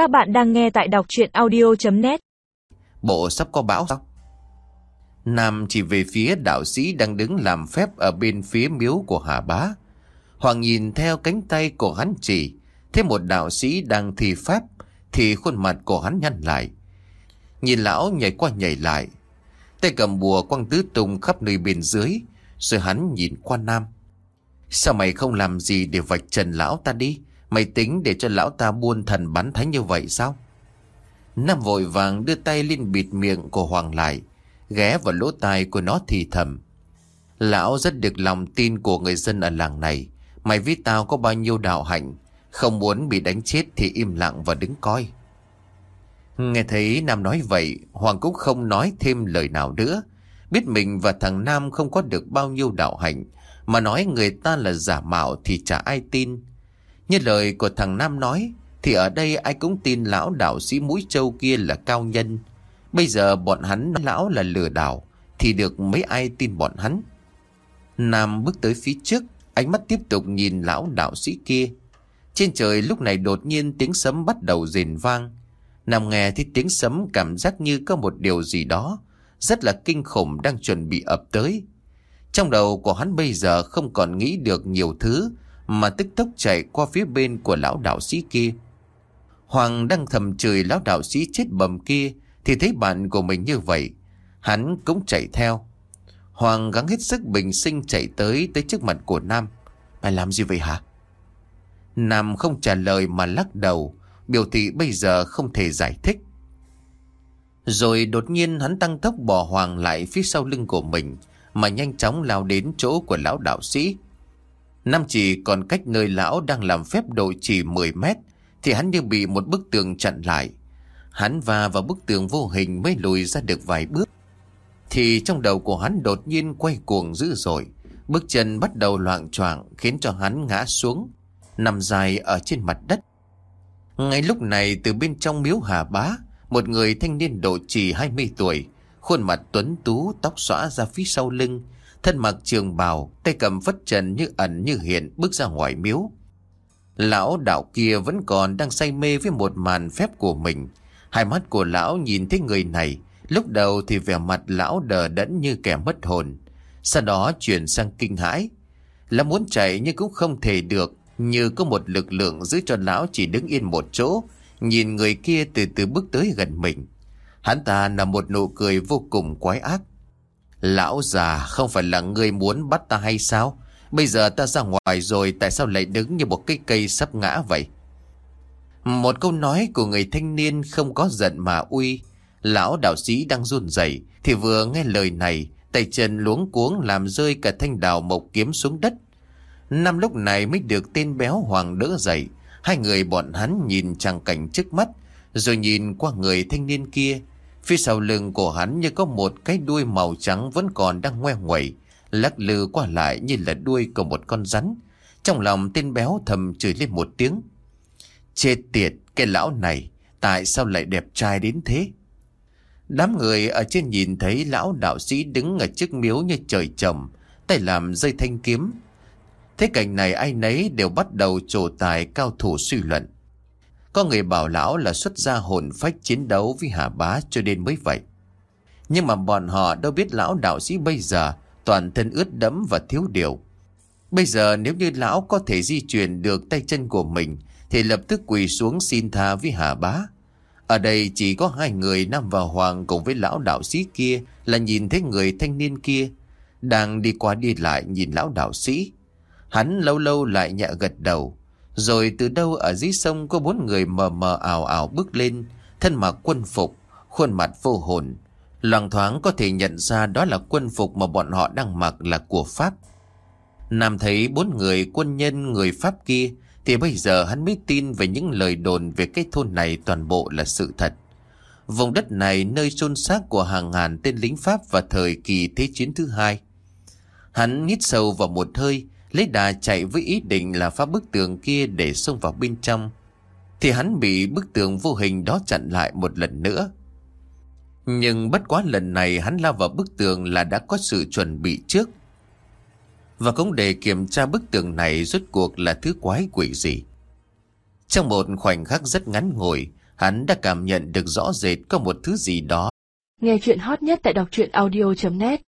Các bạn đang nghe tại đọc chuyện audio.net Bộ sắp có bão sao? Nam chỉ về phía đạo sĩ đang đứng làm phép ở bên phía miếu của Hà Bá. Hoàng nhìn theo cánh tay của hắn chỉ, thấy một đạo sĩ đang thi pháp, thì khuôn mặt của hắn nhăn lại. Nhìn lão nhảy qua nhảy lại, tay cầm bùa quăng tứ tung khắp nơi bên dưới, rồi hắn nhìn qua Nam. Sao mày không làm gì để vạch trần lão ta đi? Mày tính để cho lão ta buôn thần bắn thánh như vậy sao? Nam vội vàng đưa tay lên bịt miệng của Hoàng lại, ghé vào lỗ tai của nó thì thầm. Lão rất được lòng tin của người dân ở làng này. Mày với tao có bao nhiêu đạo hạnh, không muốn bị đánh chết thì im lặng và đứng coi. Nghe thấy Nam nói vậy, Hoàng cũng không nói thêm lời nào nữa. Biết mình và thằng Nam không có được bao nhiêu đạo hạnh, mà nói người ta là giả mạo thì chả ai tin. Như lời của thằng Nam nói, thì ở đây ai cũng tin lão đạo sĩ mũi châu kia là cao nhân. Bây giờ bọn hắn nói lão là lừa đảo, thì được mấy ai tin bọn hắn. Nam bước tới phía trước, ánh mắt tiếp tục nhìn lão đạo sĩ kia. Trên trời lúc này đột nhiên tiếng sấm bắt đầu rền vang. Nam nghe thấy tiếng sấm cảm giác như có một điều gì đó rất là kinh khủng đang chuẩn bị ập tới. Trong đầu của hắn bây giờ không còn nghĩ được nhiều thứ mà tức tốc chạy qua phía bên của lão đạo sĩ kia. Hoàng đang thầm chửi lão đạo sĩ chết bầm kia thì thấy bạn của mình như vậy. Hắn cũng chạy theo. Hoàng gắng hết sức bình sinh chạy tới tới trước mặt của Nam. Mày làm gì vậy hả? Nam không trả lời mà lắc đầu, biểu thị bây giờ không thể giải thích. Rồi đột nhiên hắn tăng tốc bỏ Hoàng lại phía sau lưng của mình, mà nhanh chóng lao đến chỗ của lão đạo sĩ. Nam chỉ còn cách nơi lão đang làm phép độ chỉ 10 mét, thì hắn như bị một bức tường chặn lại. Hắn va vào bức tường vô hình mới lùi ra được vài bước. Thì trong đầu của hắn đột nhiên quay cuồng dữ dội. Bước chân bắt đầu loạn choạng khiến cho hắn ngã xuống, nằm dài ở trên mặt đất. Ngay lúc này từ bên trong miếu hà bá, một người thanh niên độ chỉ 20 tuổi, khuôn mặt tuấn tú, tóc xõa ra phía sau lưng, thân mặc trường bào, tay cầm phất trần như ẩn như hiện bước ra ngoài miếu. Lão đạo kia vẫn còn đang say mê với một màn phép của mình. Hai mắt của lão nhìn thấy người này, lúc đầu thì vẻ mặt lão đờ đẫn như kẻ mất hồn. Sau đó chuyển sang kinh hãi. Là muốn chạy nhưng cũng không thể được, như có một lực lượng giữ cho lão chỉ đứng yên một chỗ, nhìn người kia từ từ bước tới gần mình. Hắn ta là một nụ cười vô cùng quái ác. Lão già không phải là người muốn bắt ta hay sao? Bây giờ ta ra ngoài rồi tại sao lại đứng như một cái cây sắp ngã vậy? Một câu nói của người thanh niên không có giận mà uy. Lão đạo sĩ đang run rẩy thì vừa nghe lời này, tay chân luống cuống làm rơi cả thanh đào mộc kiếm xuống đất. Năm lúc này mới được tên béo hoàng đỡ dậy. Hai người bọn hắn nhìn trang cảnh trước mắt, rồi nhìn qua người thanh niên kia. Phía sau lưng của hắn như có một cái đuôi màu trắng vẫn còn đang ngoe nguẩy, lắc lư qua lại như là đuôi của một con rắn. Trong lòng tên béo thầm chửi lên một tiếng. Chết tiệt, cái lão này, tại sao lại đẹp trai đến thế? Đám người ở trên nhìn thấy lão đạo sĩ đứng ở trước miếu như trời trầm, tay làm dây thanh kiếm. Thế cảnh này ai nấy đều bắt đầu trổ tài cao thủ suy luận. Có người bảo lão là xuất gia hồn phách chiến đấu với Hà Bá cho nên mới vậy. Nhưng mà bọn họ đâu biết lão đạo sĩ bây giờ toàn thân ướt đẫm và thiếu điều. Bây giờ nếu như lão có thể di chuyển được tay chân của mình, thì lập tức quỳ xuống xin tha với Hà Bá. Ở đây chỉ có hai người, Nam và Hoàng cùng với lão đạo sĩ kia là nhìn thấy người thanh niên kia, đang đi qua đi lại nhìn lão đạo sĩ. Hắn lâu lâu lại nhẹ gật đầu. Rồi từ đâu ở dưới sông có bốn người mờ mờ ảo ảo bước lên, thân mặc quân phục, khuôn mặt vô hồn. Loàng thoáng có thể nhận ra đó là quân phục mà bọn họ đang mặc là của Pháp. Nam thấy bốn người quân nhân người Pháp kia thì bây giờ hắn mới tin về những lời đồn về cái thôn này toàn bộ là sự thật. Vùng đất này nơi chôn xác của hàng ngàn tên lính Pháp và thời kỳ Thế chiến thứ hai. Hắn hít sâu vào một hơi, lấy đà chạy với ý định là phá bức tường kia để xông vào bên trong. Thì hắn bị bức tường vô hình đó chặn lại một lần nữa. Nhưng bất quá lần này hắn lao vào bức tường là đã có sự chuẩn bị trước. Và cũng để kiểm tra bức tường này rốt cuộc là thứ quái quỷ gì. Trong một khoảnh khắc rất ngắn ngủi, Hắn đã cảm nhận được rõ rệt có một thứ gì đó Nghe chuyện hot nhất tại đọc truyện audio.net